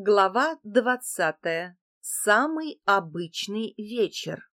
Глава двадцатая. Самый обычный вечер.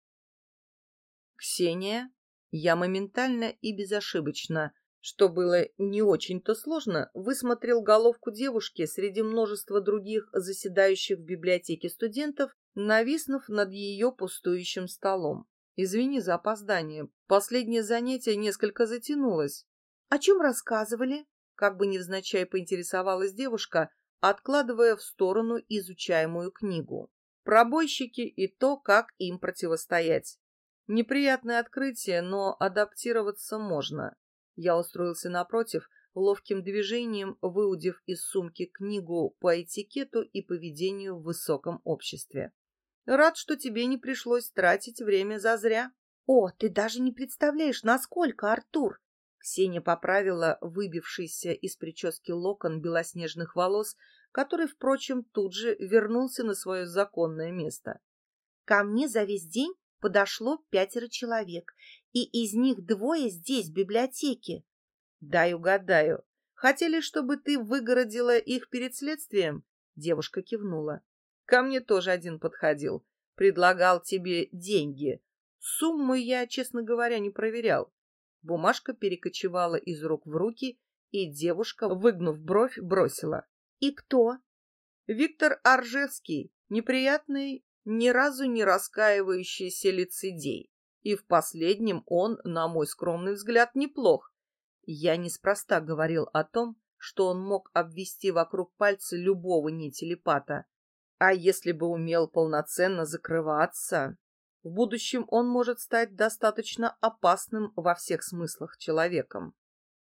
Ксения. Я моментально и безошибочно, что было не очень-то сложно, высмотрел головку девушки среди множества других заседающих в библиотеке студентов, нависнув над ее пустующим столом. Извини за опоздание. Последнее занятие несколько затянулось. О чем рассказывали? Как бы невзначай поинтересовалась девушка, откладывая в сторону изучаемую книгу. Пробойщики и то, как им противостоять. Неприятное открытие, но адаптироваться можно. Я устроился напротив, ловким движением выудив из сумки книгу по этикету и поведению в высоком обществе. Рад, что тебе не пришлось тратить время зазря. О, ты даже не представляешь, насколько, Артур! Ксения поправила выбившийся из прически локон белоснежных волос, который, впрочем, тут же вернулся на свое законное место. Ко мне за весь день подошло пятеро человек, и из них двое здесь, в библиотеке. Дай угадаю. Хотели, чтобы ты выгородила их перед следствием? Девушка кивнула. Ко мне тоже один подходил. Предлагал тебе деньги. Сумму я, честно говоря, не проверял. Бумажка перекочевала из рук в руки, и девушка, выгнув бровь, бросила. «И кто?» «Виктор Аржевский, неприятный, ни разу не раскаивающийся лицедей. И в последнем он, на мой скромный взгляд, неплох. Я неспроста говорил о том, что он мог обвести вокруг пальца любого нетелепата. А если бы умел полноценно закрываться, в будущем он может стать достаточно опасным во всех смыслах человеком.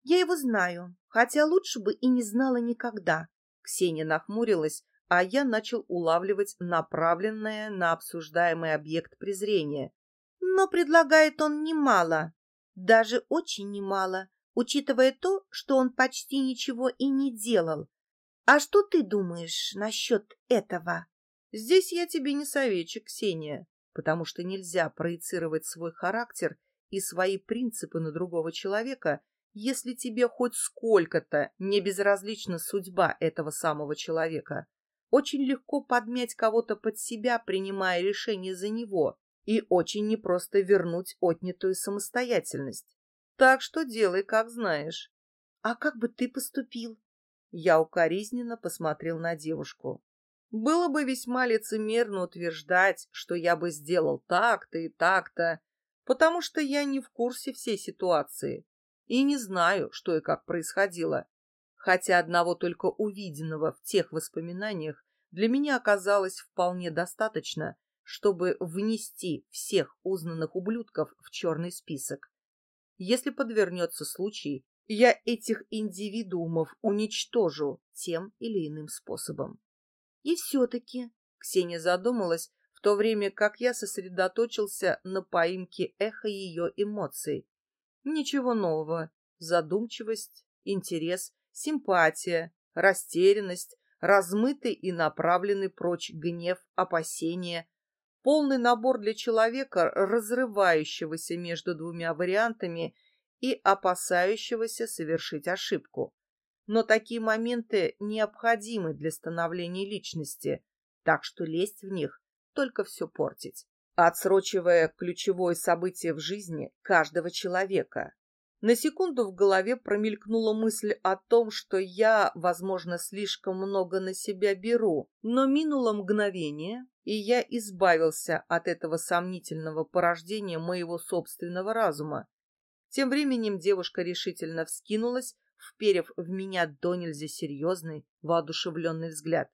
Я его знаю, хотя лучше бы и не знала никогда. Ксения нахмурилась, а я начал улавливать направленное на обсуждаемый объект презрения. Но предлагает он немало, даже очень немало, учитывая то, что он почти ничего и не делал. А что ты думаешь насчет этого? Здесь я тебе не советчик, Ксения, потому что нельзя проецировать свой характер и свои принципы на другого человека, если тебе хоть сколько-то не безразлична судьба этого самого человека. Очень легко подмять кого-то под себя, принимая решение за него, и очень непросто вернуть отнятую самостоятельность. Так что делай, как знаешь. А как бы ты поступил? Я укоризненно посмотрел на девушку. Было бы весьма лицемерно утверждать, что я бы сделал так-то и так-то, потому что я не в курсе всей ситуации и не знаю, что и как происходило. Хотя одного только увиденного в тех воспоминаниях для меня оказалось вполне достаточно, чтобы внести всех узнанных ублюдков в черный список. Если подвернется случай, я этих индивидуумов уничтожу тем или иным способом. И все-таки Ксения задумалась, в то время как я сосредоточился на поимке эха ее эмоций. Ничего нового. Задумчивость, интерес, симпатия, растерянность, размытый и направленный прочь гнев, опасения. Полный набор для человека, разрывающегося между двумя вариантами и опасающегося совершить ошибку но такие моменты необходимы для становления личности, так что лезть в них только все портить, отсрочивая ключевое событие в жизни каждого человека. На секунду в голове промелькнула мысль о том, что я, возможно, слишком много на себя беру, но минуло мгновение, и я избавился от этого сомнительного порождения моего собственного разума. Тем временем девушка решительно вскинулась, вперев в меня до нельзя серьезный, воодушевленный взгляд.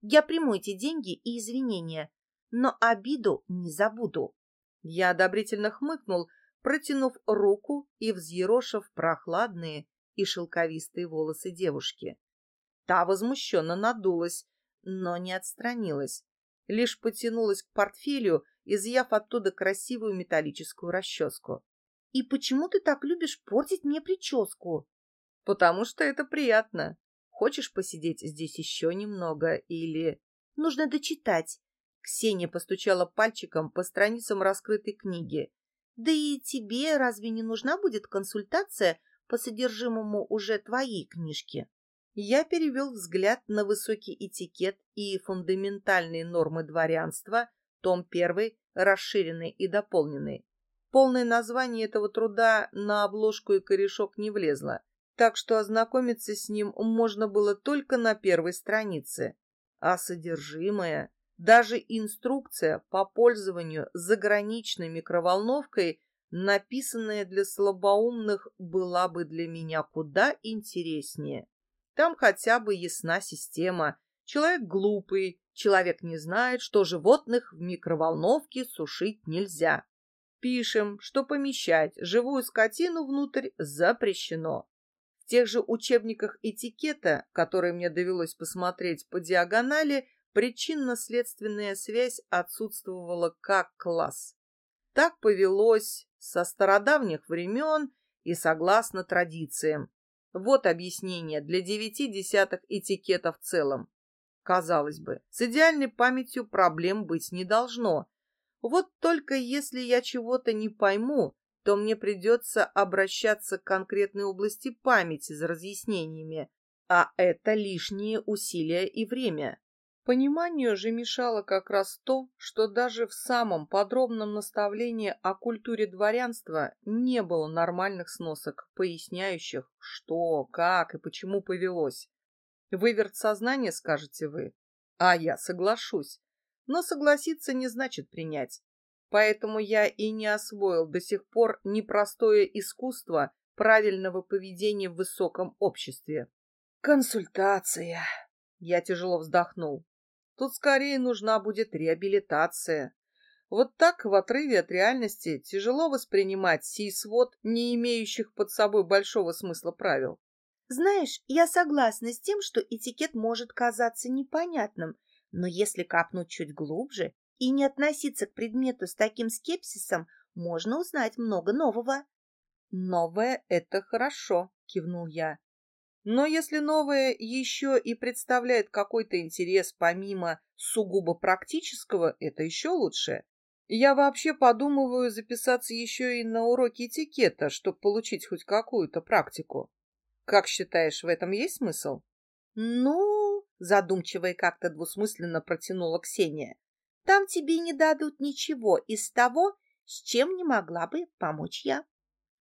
«Я приму эти деньги и извинения, но обиду не забуду». Я одобрительно хмыкнул, протянув руку и взъерошив прохладные и шелковистые волосы девушки. Та возмущенно надулась, но не отстранилась, лишь потянулась к портфелю, изъяв оттуда красивую металлическую расческу. «И почему ты так любишь портить мне прическу?» Потому что это приятно. Хочешь посидеть здесь еще немного или... Нужно дочитать. Ксения постучала пальчиком по страницам раскрытой книги. Да и тебе разве не нужна будет консультация по содержимому уже твоей книжки? Я перевел взгляд на высокий этикет и фундаментальные нормы дворянства, том 1, расширенный и дополненный. Полное название этого труда на обложку и корешок не влезло, так что ознакомиться с ним можно было только на первой странице. А содержимое, даже инструкция по пользованию заграничной микроволновкой, написанная для слабоумных, была бы для меня куда интереснее. Там хотя бы ясна система. Человек глупый, человек не знает, что животных в микроволновке сушить нельзя. Пишем, что помещать живую скотину внутрь запрещено. Тех же учебниках этикета, которые мне довелось посмотреть по диагонали, причинно-следственная связь отсутствовала как класс. Так повелось со стародавних времен и согласно традициям. Вот объяснение для девяти десятых этикета в целом. Казалось бы, с идеальной памятью проблем быть не должно, вот только если я чего-то не пойму, то мне придется обращаться к конкретной области памяти за разъяснениями, а это лишние усилия и время. Пониманию же мешало как раз то, что даже в самом подробном наставлении о культуре дворянства не было нормальных сносок, поясняющих, что, как и почему повелось. Выверт сознания, скажете вы? А я соглашусь но согласиться не значит принять. Поэтому я и не освоил до сих пор непростое искусство правильного поведения в высоком обществе. Консультация. Я тяжело вздохнул. Тут скорее нужна будет реабилитация. Вот так в отрыве от реальности тяжело воспринимать сей свод, не имеющих под собой большого смысла правил. Знаешь, я согласна с тем, что этикет может казаться непонятным, но если капнуть чуть глубже и не относиться к предмету с таким скепсисом, можно узнать много нового. «Новое — это хорошо», — кивнул я. «Но если новое еще и представляет какой-то интерес помимо сугубо практического, это еще лучше. Я вообще подумываю записаться еще и на уроки этикета, чтобы получить хоть какую-то практику. Как считаешь, в этом есть смысл?» «Ну, задумчиво и как-то двусмысленно протянула Ксения. Там тебе не дадут ничего из того, с чем не могла бы помочь я.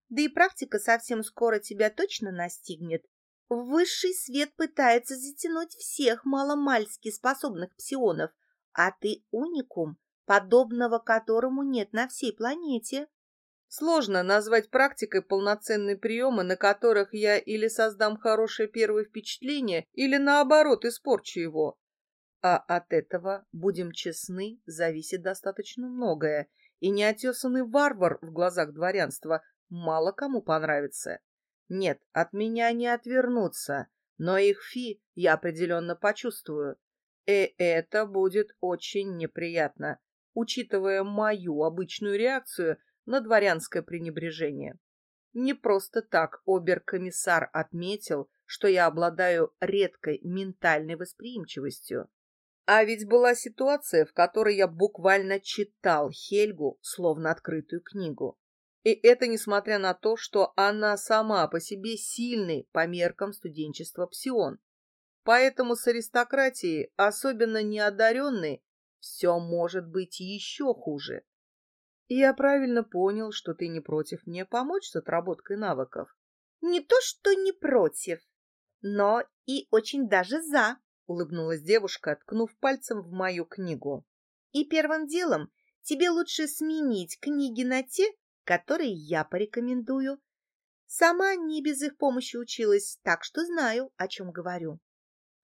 Да и практика совсем скоро тебя точно настигнет. Высший свет пытается затянуть всех маломальски способных псионов, а ты уникум, подобного которому нет на всей планете. Сложно назвать практикой полноценные приемы, на которых я или создам хорошее первое впечатление, или наоборот испорчу его. А от этого, будем честны, зависит достаточно многое, и неотесанный варвар в глазах дворянства мало кому понравится. Нет, от меня не отвернутся, но их фи я определенно почувствую. И это будет очень неприятно, учитывая мою обычную реакцию — на дворянское пренебрежение. Не просто так обер-комиссар отметил, что я обладаю редкой ментальной восприимчивостью. А ведь была ситуация, в которой я буквально читал Хельгу, словно открытую книгу. И это несмотря на то, что она сама по себе сильный по меркам студенчества псион. Поэтому с аристократией, особенно неодаренной, все может быть еще хуже. Я правильно понял, что ты не против мне помочь с отработкой навыков. Не то, что не против, но и очень даже за, улыбнулась девушка, ткнув пальцем в мою книгу. И первым делом тебе лучше сменить книги на те, которые я порекомендую. Сама не без их помощи училась, так что знаю, о чем говорю.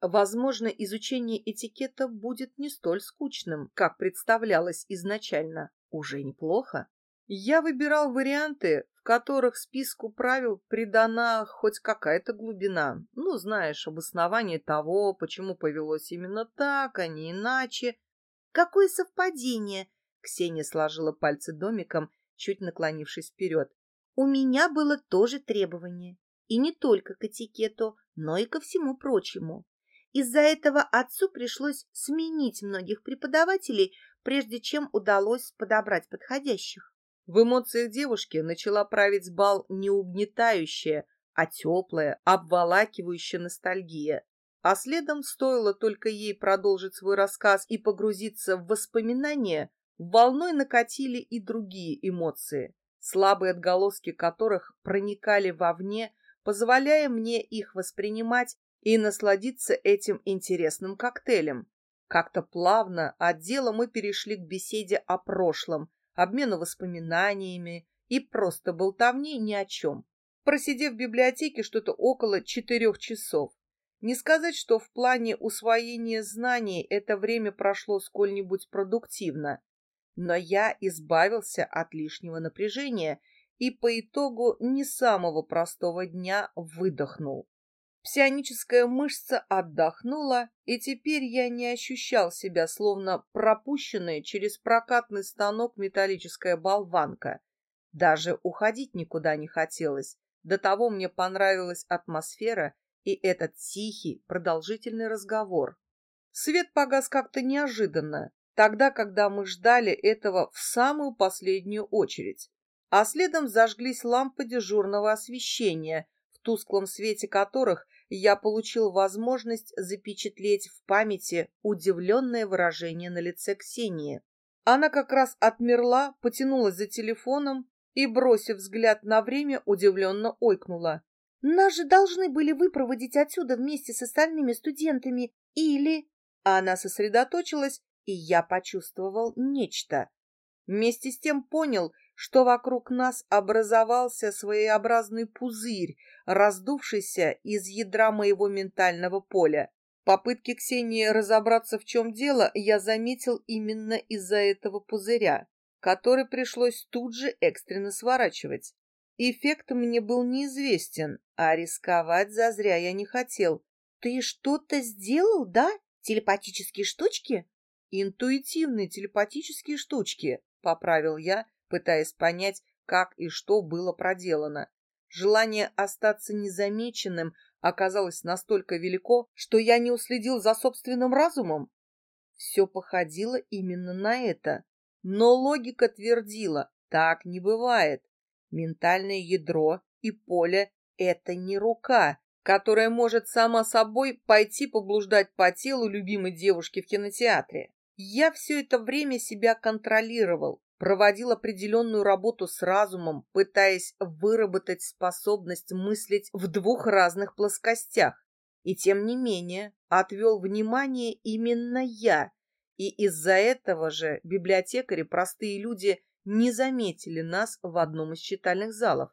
Возможно, изучение этикета будет не столь скучным, как представлялось изначально уже неплохо. Я выбирал варианты, в которых списку правил придана хоть какая-то глубина. Ну, знаешь, обоснование того, почему повелось именно так, а не иначе. Какое совпадение! Ксения сложила пальцы домиком, чуть наклонившись вперед. У меня было тоже требование. И не только к этикету, но и ко всему прочему. Из-за этого отцу пришлось сменить многих преподавателей, прежде чем удалось подобрать подходящих. В эмоциях девушки начала править бал не угнетающая, а теплая, обволакивающая ностальгия. А следом, стоило только ей продолжить свой рассказ и погрузиться в воспоминания, волной накатили и другие эмоции, слабые отголоски которых проникали вовне, позволяя мне их воспринимать и насладиться этим интересным коктейлем. Как-то плавно от дела мы перешли к беседе о прошлом, обмену воспоминаниями и просто болтовни ни о чем. Просидев в библиотеке что-то около четырех часов. Не сказать, что в плане усвоения знаний это время прошло сколь-нибудь продуктивно, но я избавился от лишнего напряжения и по итогу не самого простого дня выдохнул. Псионическая мышца отдохнула, и теперь я не ощущал себя словно пропущенная через прокатный станок металлическая болванка. Даже уходить никуда не хотелось. До того мне понравилась атмосфера и этот тихий, продолжительный разговор. Свет погас как-то неожиданно, тогда, когда мы ждали этого в самую последнюю очередь. А следом зажглись лампы дежурного освещения, в тусклом свете которых я получил возможность запечатлеть в памяти удивленное выражение на лице Ксении. Она как раз отмерла, потянулась за телефоном и, бросив взгляд на время, удивленно ойкнула. Нас же должны были выпроводить отсюда вместе с остальными студентами. Или... Она сосредоточилась, и я почувствовал нечто. Вместе с тем понял, что вокруг нас образовался своеобразный пузырь, раздувшийся из ядра моего ментального поля. Попытки Ксении разобраться, в чем дело, я заметил именно из-за этого пузыря, который пришлось тут же экстренно сворачивать. Эффект мне был неизвестен, а рисковать зазря я не хотел. Ты что-то сделал, да? Телепатические штучки? Интуитивные телепатические штучки, поправил я, пытаясь понять, как и что было проделано. Желание остаться незамеченным оказалось настолько велико, что я не уследил за собственным разумом. Все походило именно на это. Но логика твердила, так не бывает. Ментальное ядро и поле — это не рука, которая может сама собой пойти поблуждать по телу любимой девушки в кинотеатре. Я все это время себя контролировал, проводил определенную работу с разумом, пытаясь выработать способность мыслить в двух разных плоскостях. И тем не менее отвел внимание именно я, и из-за этого же библиотекари, простые люди, не заметили нас в одном из читальных залов.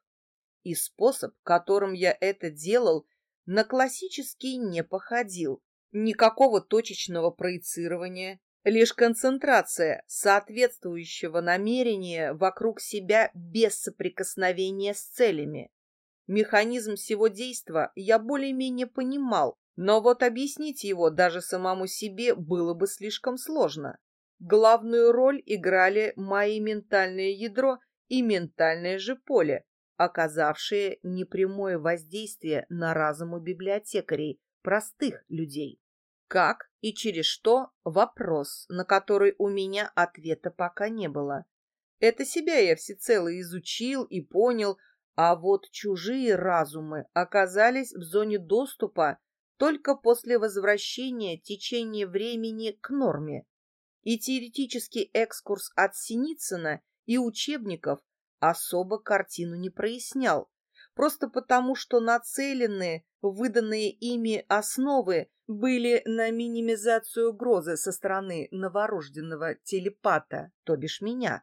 И способ, которым я это делал, на классический не походил. Никакого точечного проецирования, лишь концентрация соответствующего намерения вокруг себя без соприкосновения с целями. Механизм всего действа я более-менее понимал, но вот объяснить его даже самому себе было бы слишком сложно. Главную роль играли мои ментальное ядро и ментальное же поле, оказавшие непрямое воздействие на разуму библиотекарей, простых людей. Как и через что – вопрос, на который у меня ответа пока не было. Это себя я всецело изучил и понял, а вот чужие разумы оказались в зоне доступа только после возвращения течения времени к норме и теоретический экскурс от Синицына и учебников особо картину не прояснял, просто потому что нацеленные, выданные ими основы были на минимизацию угрозы со стороны новорожденного телепата, то бишь меня.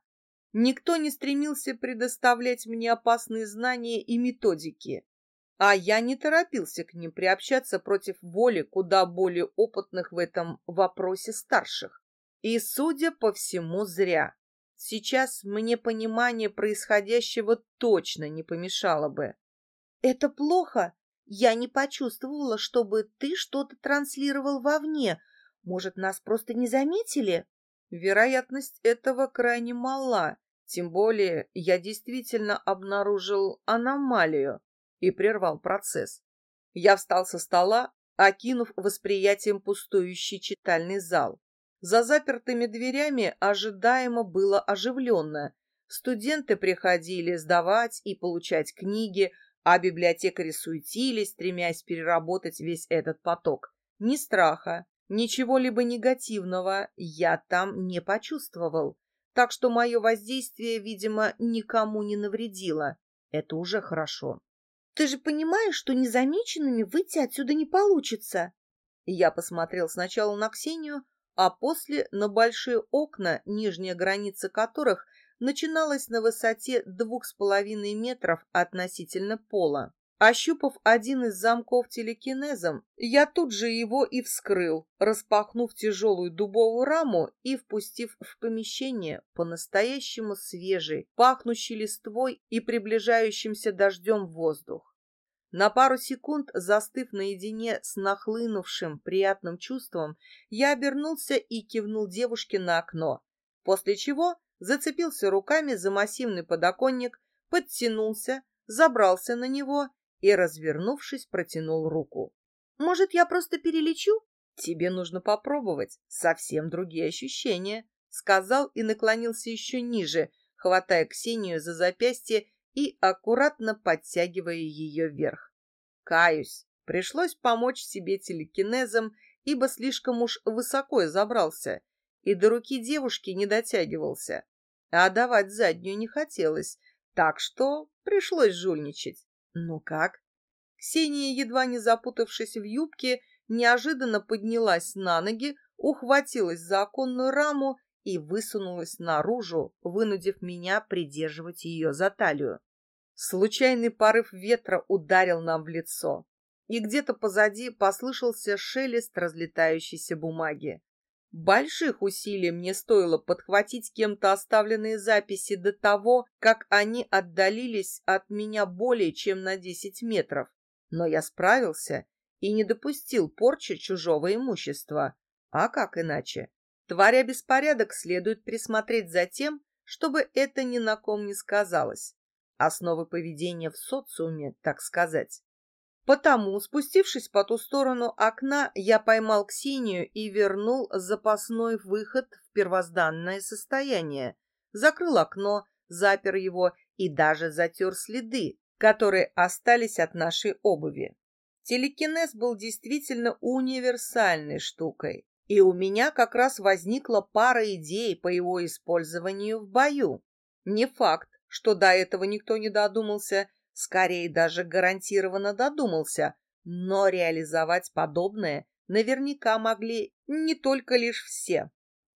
Никто не стремился предоставлять мне опасные знания и методики, а я не торопился к ним приобщаться против воли куда более опытных в этом вопросе старших. И, судя по всему, зря. Сейчас мне понимание происходящего точно не помешало бы. Это плохо. Я не почувствовала, чтобы ты что-то транслировал вовне. Может, нас просто не заметили? Вероятность этого крайне мала. Тем более я действительно обнаружил аномалию и прервал процесс. Я встал со стола, окинув восприятием пустующий читальный зал. За запертыми дверями ожидаемо было оживленно. Студенты приходили сдавать и получать книги, а библиотекари суетились, стремясь переработать весь этот поток. Ни страха, ничего либо негативного я там не почувствовал, так что мое воздействие, видимо, никому не навредило. Это уже хорошо. Ты же понимаешь, что незамеченными выйти отсюда не получится. Я посмотрел сначала на Ксению, а после на большие окна, нижняя граница которых начиналась на высоте двух с половиной метров относительно пола. Ощупав один из замков телекинезом, я тут же его и вскрыл, распахнув тяжелую дубовую раму и впустив в помещение по-настоящему свежий, пахнущий листвой и приближающимся дождем воздух. На пару секунд, застыв наедине с нахлынувшим приятным чувством, я обернулся и кивнул девушке на окно, после чего зацепился руками за массивный подоконник, подтянулся, забрался на него и, развернувшись, протянул руку. «Может, я просто перелечу?» «Тебе нужно попробовать. Совсем другие ощущения», — сказал и наклонился еще ниже, хватая Ксению за запястье и аккуратно подтягивая ее вверх. Каюсь, пришлось помочь себе телекинезом, ибо слишком уж высоко забрался, и до руки девушки не дотягивался. А давать заднюю не хотелось, так что пришлось жульничать. Ну как? Ксения, едва не запутавшись в юбке, неожиданно поднялась на ноги, ухватилась за оконную раму и высунулась наружу, вынудив меня придерживать ее за талию. Случайный порыв ветра ударил нам в лицо, и где-то позади послышался шелест разлетающейся бумаги. Больших усилий мне стоило подхватить кем-то оставленные записи до того, как они отдалились от меня более чем на десять метров. Но я справился и не допустил порчи чужого имущества. А как иначе? Творя беспорядок, следует присмотреть за тем, чтобы это ни на ком не сказалось. Основы поведения в социуме, так сказать. Потому, спустившись по ту сторону окна, я поймал Ксению и вернул запасной выход в первозданное состояние. Закрыл окно, запер его и даже затер следы, которые остались от нашей обуви. Телекинез был действительно универсальной штукой, и у меня как раз возникла пара идей по его использованию в бою. Не факт, что до этого никто не додумался – скорее даже гарантированно додумался, но реализовать подобное наверняка могли не только лишь все.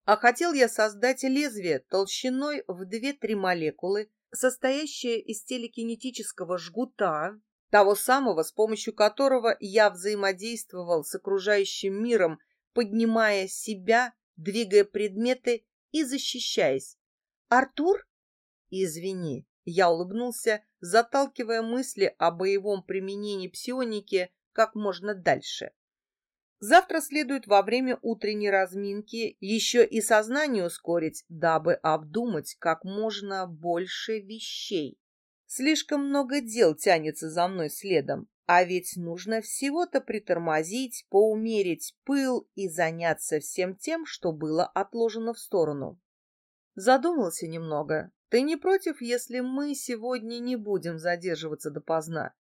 А хотел я создать лезвие толщиной в 2-3 молекулы, состоящее из телекинетического жгута, того самого, с помощью которого я взаимодействовал с окружающим миром, поднимая себя, двигая предметы и защищаясь. «Артур?» «Извини», я улыбнулся, заталкивая мысли о боевом применении псионики как можно дальше. Завтра следует во время утренней разминки еще и сознание ускорить, дабы обдумать как можно больше вещей. Слишком много дел тянется за мной следом, а ведь нужно всего-то притормозить, поумерить пыл и заняться всем тем, что было отложено в сторону. Задумался немного, ты не против, если мы сегодня не будем задерживаться допоздна?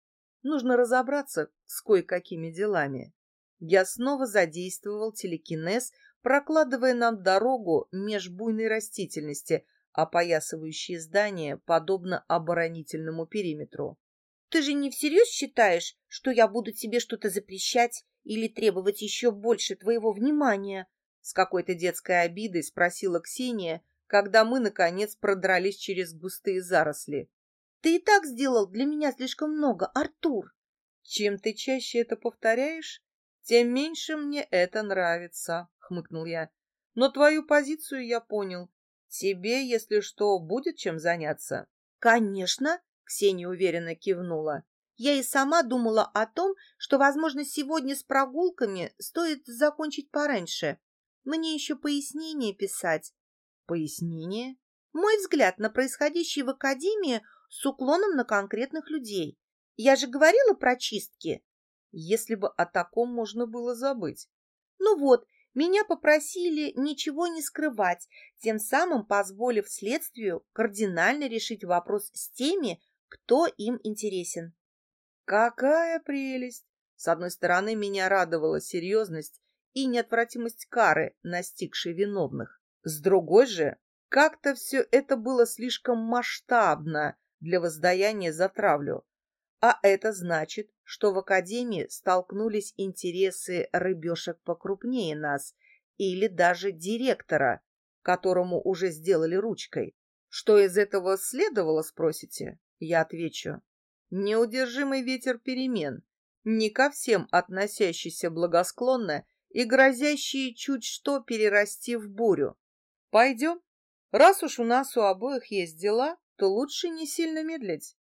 Нужно разобраться с кое-какими делами. Я снова задействовал телекинез, прокладывая нам дорогу меж буйной растительности, опоясывающей здание, подобно оборонительному периметру. Ты же не всерьез считаешь, что я буду тебе что-то запрещать или требовать еще больше твоего внимания? С какой-то детской обидой спросила Ксения, когда мы, наконец, продрались через густые заросли. «Ты и так сделал для меня слишком много, Артур!» «Чем ты чаще это повторяешь, тем меньше мне это нравится», — хмыкнул я. «Но твою позицию я понял. Тебе, если что, будет чем заняться?» «Конечно!» — Ксения уверенно кивнула. Я и сама думала о том, что, возможно, сегодня с прогулками стоит закончить пораньше. Мне еще пояснение писать, Пояснение? Мой взгляд на происходящее в Академии с уклоном на конкретных людей. Я же говорила про чистки. Если бы о таком можно было забыть. Ну вот, меня попросили ничего не скрывать, тем самым позволив следствию кардинально решить вопрос с теми, кто им интересен. Какая прелесть! С одной стороны, меня радовала серьезность и неотвратимость кары, настигшей виновных. С другой же, как-то все это было слишком масштабно для воздаяния за травлю. А это значит, что в академии столкнулись интересы рыбешек покрупнее нас или даже директора, которому уже сделали ручкой. Что из этого следовало, спросите? Я отвечу. Неудержимый ветер перемен, не ко всем относящийся благосклонно и грозящий чуть что перерасти в бурю. Пойдем. Раз уж у нас у обоих есть дела, то лучше не сильно медлить.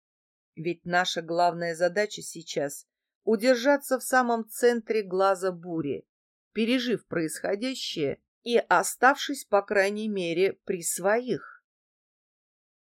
Ведь наша главная задача сейчас — удержаться в самом центре глаза бури, пережив происходящее и оставшись, по крайней мере, при своих.